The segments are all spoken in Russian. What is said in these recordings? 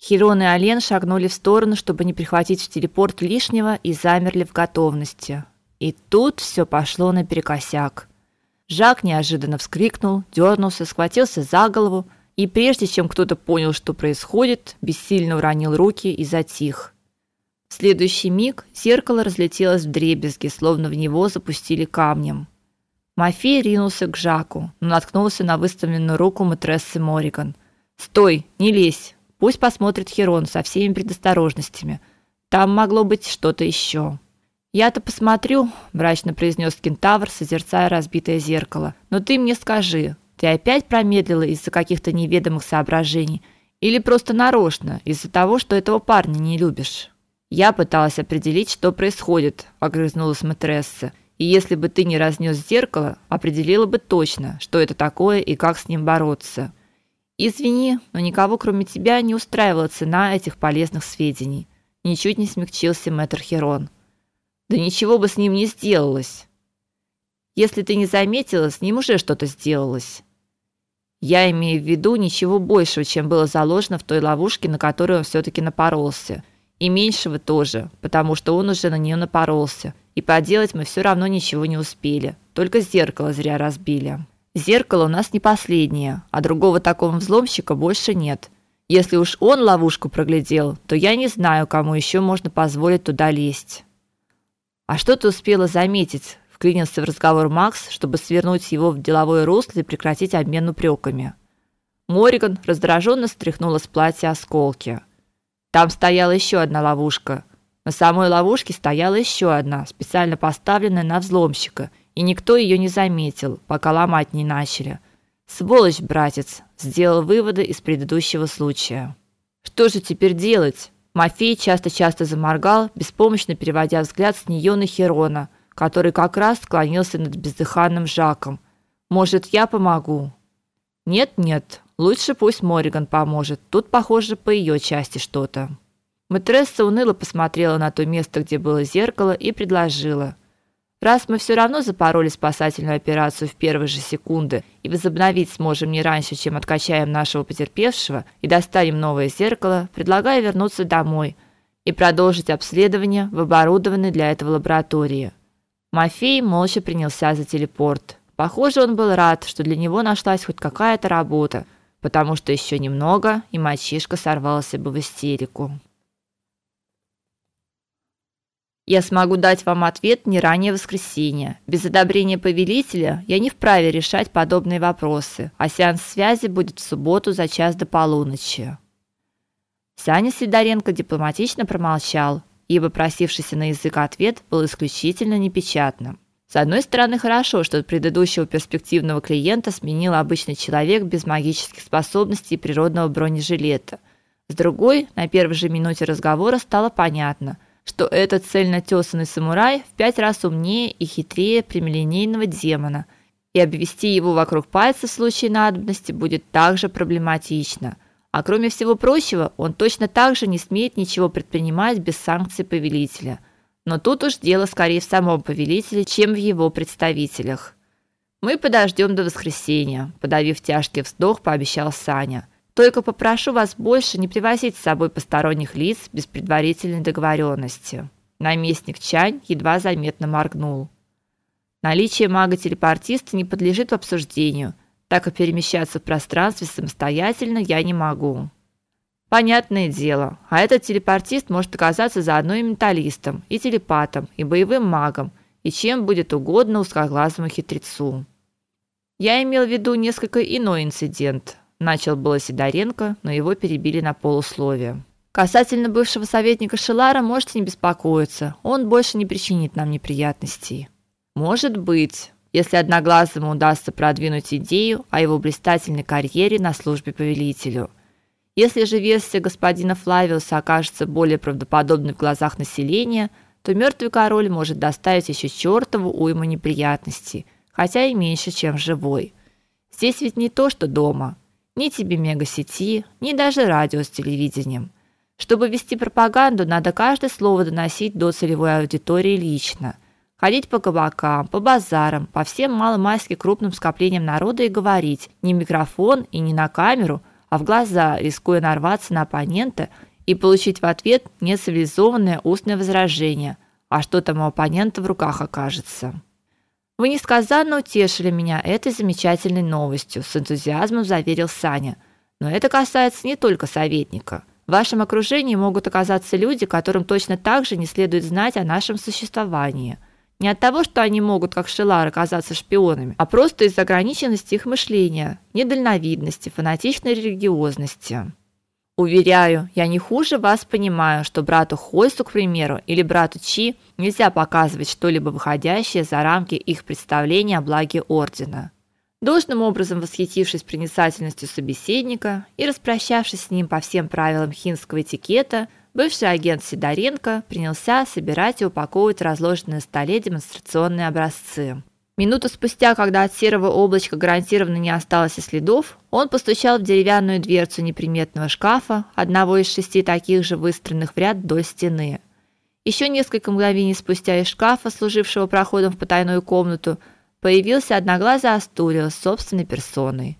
Хирон и Ален шагнули в сторону, чтобы не прихватить в телепорт лишнего, и замерли в готовности. И тут все пошло наперекосяк. Жак неожиданно вскрикнул, дернулся, схватился за голову, и прежде чем кто-то понял, что происходит, бессильно уронил руки и затих. В следующий миг зеркало разлетелось в дребезги, словно в него запустили камнем. Мафей ринулся к Жаку, но наткнулся на выставленную руку матрессы Мориган. "Стой, не лезь. Пусть посмотрит Херон со всеми предосторожностями. Там могло быть что-то еще. Я-то посмотрю, мрачно произнес кентавр, созерцая разбитое зеркало. Но ты мне скажи, ты опять промедлила из-за каких-то неведомых соображений или просто нарочно, из-за того, что этого парня не любишь? Я пыталась определить, что происходит, огрызнулась матресса. И если бы ты не разнес зеркало, определила бы точно, что это такое и как с ним бороться. Извини, но никого, кроме тебя, не устраивала цена этих полезных сведений. Ничуть не смягчился мэтр Херон. Да ничего бы с ним не сделалось. Если ты не заметила, с ним уже что-то сделалось. Я имею в виду ничего большего, чем было заложено в той ловушке, на которую он все таки напоролся. И меньшего тоже, потому что он уже на нее напоролся и поделать мы все равно ничего не успели. Только зеркало зря разбили. Зеркало у нас не последнее, а другого такого взломщика больше нет. Если уж он ловушку проглядел, то я не знаю, кому еще можно позволить туда лезть. А что ты успела заметить? Вклинился в разговор Макс, чтобы свернуть его в деловое русло и прекратить обмен упреками. Мориган раздраженно стряхнула с платья осколки. Там стояла еще одна ловушка. На самой ловушке стояла еще одна, специально поставленная на взломщика, и никто ее не заметил, пока ломать не начали. Сволочь, братец, сделал выводы из предыдущего случая. Что же теперь делать? Мафей часто-часто заморгал, беспомощно переводя взгляд с нее на Херона, который как раз склонился над бездыханным Жаком. Может, я помогу? Нет, нет. Лучше пусть Мориган поможет. Тут, похоже, по ее части что-то. Матресса уныло посмотрела на то место, где было зеркало, и предложила: "Раз мы все равно запороли спасательную операцию в первые же секунды и возобновить сможем не раньше, чем откачаем нашего потерпевшего и достанем новое зеркало, предлагаю вернуться домой и продолжить обследование в оборудованной для этого лаборатории". Мафей молча принялся за телепорт. Похоже, он был рад, что для него нашлась хоть какая-то работа, потому что еще немного, и мальчишка сорвался бы в истерику. Я смогу дать вам ответ не ранее воскресенья. Без одобрения повелителя я не вправе решать подобные вопросы, а сеанс связи будет в субботу за час до полуночи. Саня Сидоренко дипломатично промолчал, ибо просившийся на язык ответ был исключительно непечатным. С одной стороны, хорошо, что предыдущего перспективного клиента сменил обычный человек без магических способностей и природного бронежилета. С другой, на первой же минуте разговора стало понятно – что этот цельнотесанный самурай в пять раз умнее и хитрее прямолинейного демона, и обвести его вокруг пальца в случае надобности будет также проблематично. А кроме всего прочего, он точно так же не смеет ничего предпринимать без санкций повелителя. Но тут уж дело скорее в самом повелителе, чем в его представителях. Мы подождем до воскресенья, подавив тяжкий вздох, пообещал Саня. Только попрошу вас больше не привозить с собой посторонних лиц без предварительной договоренности. Наместник Чань едва заметно моргнул. Наличие мага-телепортиста не подлежит обсуждению, так как перемещаться в пространстве самостоятельно я не могу. Понятное дело, а этот телепортист может оказаться заодно и менталистом, и телепатом, и боевым магом, и чем будет угодно узкоглазому хитрецу. Я имел в виду несколько иной инцидент – начал было Сидоренко, но его перебили на полусловие. Касательно бывшего советника Шелара можете не беспокоиться. Он больше не причинит нам неприятностей. Может быть, если одноглазому удастся продвинуть идею о его блистательной карьере на службе повелителю. Если же версия господина Флавиуса окажется более правдоподобной в глазах населения, то мертвый король может доставить еще чертову уйму неприятностей, хотя и меньше, чем живой. Здесь ведь не то, что дома. Ни тебе мегасети, ни даже радио с телевидением. Чтобы вести пропаганду, надо каждое слово доносить до целевой аудитории лично. Ходить по кабакам, по базарам, по всем маломальски крупным скоплениям народа и говорить не микрофон и не на камеру, а в глаза, рискуя нарваться на оппонента и получить в ответ нецивилизованное устное возражение, а что там у оппонента в руках окажется. Вы несказанно утешили меня этой замечательной новостью, с энтузиазмом заверил Саня. Но это касается не только советника. В вашем окружении могут оказаться люди, которым точно так же не следует знать о нашем существовании. Не от того, что они могут, как Шелар, оказаться шпионами, а просто из-за ограниченности их мышления, недальновидности, фанатичной религиозности. Уверяю, я не хуже вас понимаю, что брату Хойсу, к примеру, или брату Чи нельзя показывать что-либо выходящее за рамки их представления о благе ордена. Должным образом восхитившись проницательностью собеседника и распрощавшись с ним по всем правилам хинского этикета, бывший агент Сидоренко принялся собирать и упаковывать разложенные на столе демонстрационные образцы. Минуту спустя, когда от серого облачка гарантированно не осталось и следов, он постучал в деревянную дверцу неприметного шкафа, одного из шести таких же выстроенных в ряд вдоль стены. Еще несколько мгновений спустя из шкафа, служившего проходом в потайную комнату, появился одноглазый Астурио с собственной персоной.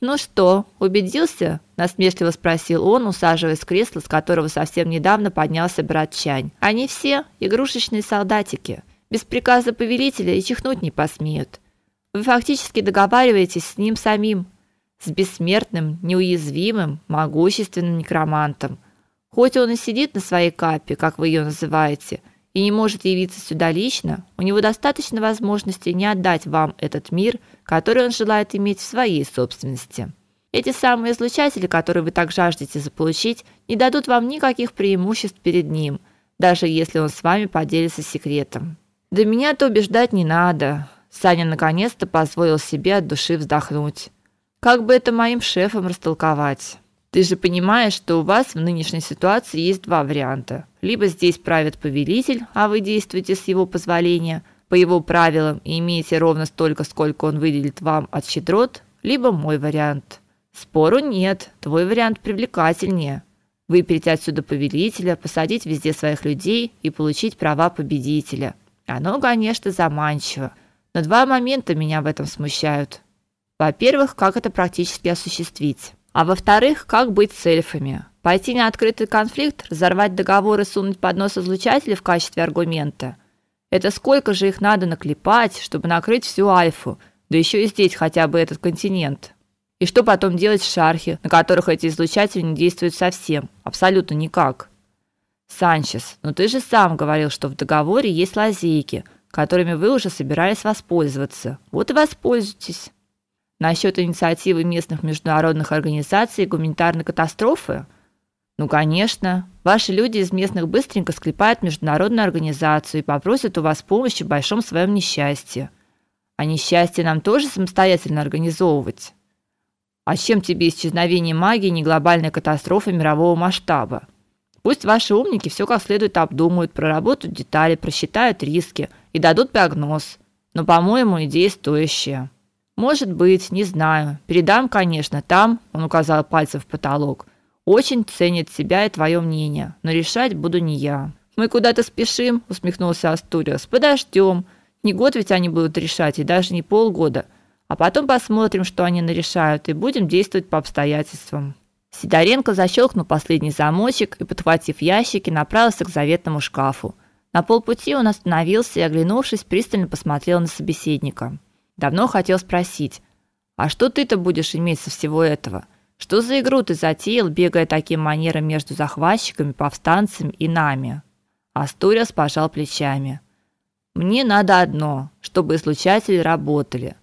"Ну что, убедился?" насмешливо спросил он, усаживаясь в кресло, с которого совсем недавно поднялся брат Чань. "Они все игрушечные солдатики" без приказа повелителя и чихнуть не посмеют. Вы фактически договариваетесь с ним самим, с бессмертным, неуязвимым, могущественным некромантом. Хоть он и сидит на своей капе, как вы ее называете, и не может явиться сюда лично, у него достаточно возможностей не отдать вам этот мир, который он желает иметь в своей собственности. Эти самые излучатели, которые вы так жаждете заполучить, не дадут вам никаких преимуществ перед ним, даже если он с вами поделится секретом. Да меня-то убеждать не надо. Саня наконец-то позволил себе от души вздохнуть. Как бы это моим шефам растолковать? Ты же понимаешь, что у вас в нынешней ситуации есть два варианта. Либо здесь правит повелитель, а вы действуете с его позволения, по его правилам и имеете ровно столько, сколько он выделит вам от щедрот, либо мой вариант. Спору нет, твой вариант привлекательнее. Выпереть отсюда повелителя, посадить везде своих людей и получить права победителя – оно, конечно, заманчиво, но два момента меня в этом смущают. Во-первых, как это практически осуществить? А во-вторых, как быть с эльфами? Пойти на открытый конфликт, разорвать договор и сунуть под нос излучатели в качестве аргумента? Это сколько же их надо наклепать, чтобы накрыть всю Альфу, да еще и здесь хотя бы этот континент? И что потом делать в шархе, на которых эти излучатели не действуют совсем, абсолютно никак? Санчес, но ты же сам говорил, что в договоре есть лазейки, которыми вы уже собирались воспользоваться. Вот и воспользуйтесь. Насчет инициативы местных международных организаций гуманитарной катастрофы? Ну, конечно. Ваши люди из местных быстренько склепают международную организацию и попросят у вас помощи в большом своем несчастье. А несчастье нам тоже самостоятельно организовывать. А чем тебе исчезновение магии не глобальная катастрофа мирового масштаба? Пусть ваши умники все как следует обдумают, проработают детали, просчитают риски и дадут прогноз. Но, по-моему, идея стоящая. Может быть, не знаю. Передам, конечно, там, он указал пальцем в потолок. Очень ценит себя и твое мнение, но решать буду не я. Мы куда-то спешим, усмехнулся Астуриас. Подождем. Не год ведь они будут решать, и даже не полгода. А потом посмотрим, что они нарешают, и будем действовать по обстоятельствам. Сидоренко защелкнул последний замочек и, подхватив ящики, направился к заветному шкафу. На полпути он остановился и, оглянувшись, пристально посмотрел на собеседника. Давно хотел спросить: "А что ты-то будешь иметь со всего этого? Что за игру ты затеял, бегая таким манером между захватчиками, повстанцами и нами?" Астуриас пожал плечами. "Мне надо одно, чтобы излучатели работали.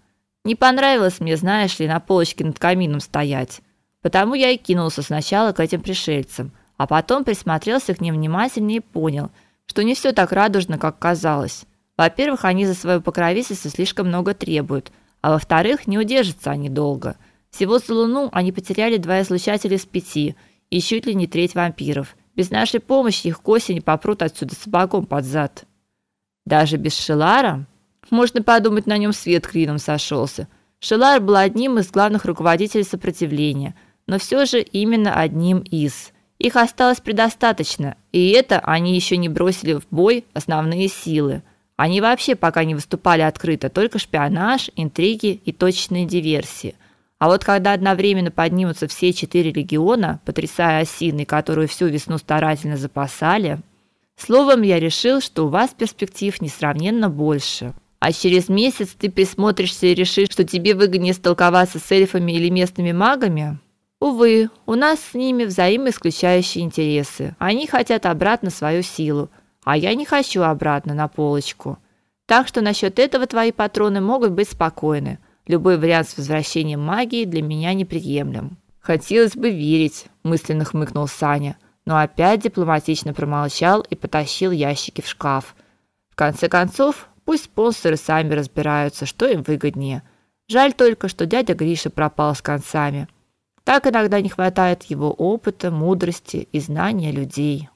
Не понравилось мне, знаешь ли, на полочке над камином стоять. Потому я и кинулся сначала к этим пришельцам, а потом присмотрелся к ним внимательнее и понял, что не все так радужно, как казалось. Во-первых, они за свое покровительство слишком много требуют, а во-вторых, не удержатся они долго. Всего за Луну они потеряли два излучателя из пяти и чуть ли не треть вампиров. Без нашей помощи их к осени попрут отсюда собаком под зад. Даже без Шелара? Можно подумать, на нем свет клином сошелся. Шелар был одним из главных руководителей сопротивления – но все же именно одним из. Их осталось предостаточно, и это они еще не бросили в бой основные силы. Они вообще пока не выступали открыто, только шпионаж, интриги и точечные диверсии. А вот когда одновременно поднимутся все четыре легиона, потрясая осиной, которую всю весну старательно запасали, словом, я решил, что у вас перспектив несравненно больше. А через месяц ты присмотришься и решишь, что тебе выгоднее столковаться с эльфами или местными магами? Увы, у нас с ними взаимоисключающие интересы. Они хотят обратно свою силу, а я не хочу обратно на полочку. Так что насчет этого твои патроны могут быть спокойны. Любой вариант с возвращением магии для меня неприемлем. Хотелось бы верить, мысленно хмыкнул Саня, но опять дипломатично промолчал и потащил ящики в шкаф. В конце концов, пусть спонсоры сами разбираются, что им выгоднее. Жаль только, что дядя Гриша пропал с концами. Так иногда не хватает его опыта, мудрости и знания людей.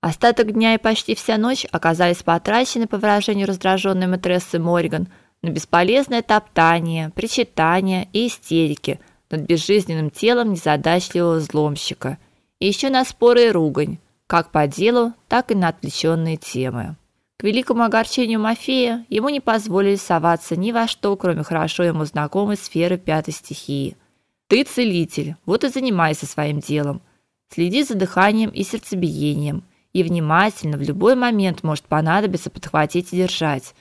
Остаток дня и почти вся ночь оказались потрачены, по выражению раздраженной матрессы Морган, на бесполезное топтание, причитание и истерики над безжизненным телом незадачливого взломщика, и еще на споры и ругань, как по делу, так и на отвлеченные темы. Великому огорчению Мафея ему не позволили соваться ни во что, кроме хорошо ему знакомой сферы пятой стихии. Ты целитель, вот и занимайся своим делом. Следи за дыханием и сердцебиением, и внимательно в любой момент может понадобиться подхватить и держать.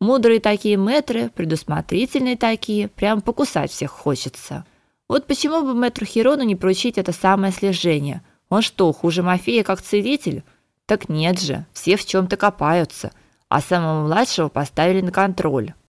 Мудрые такие метры, предусмотрительные такие, прям покусать всех хочется. Вот почему бы мэтру Хирону не поручить это самое слежение? Он что, хуже Мафея как целитель? Так нет же, все в чем то копаются, а самого младшего поставили на контроль.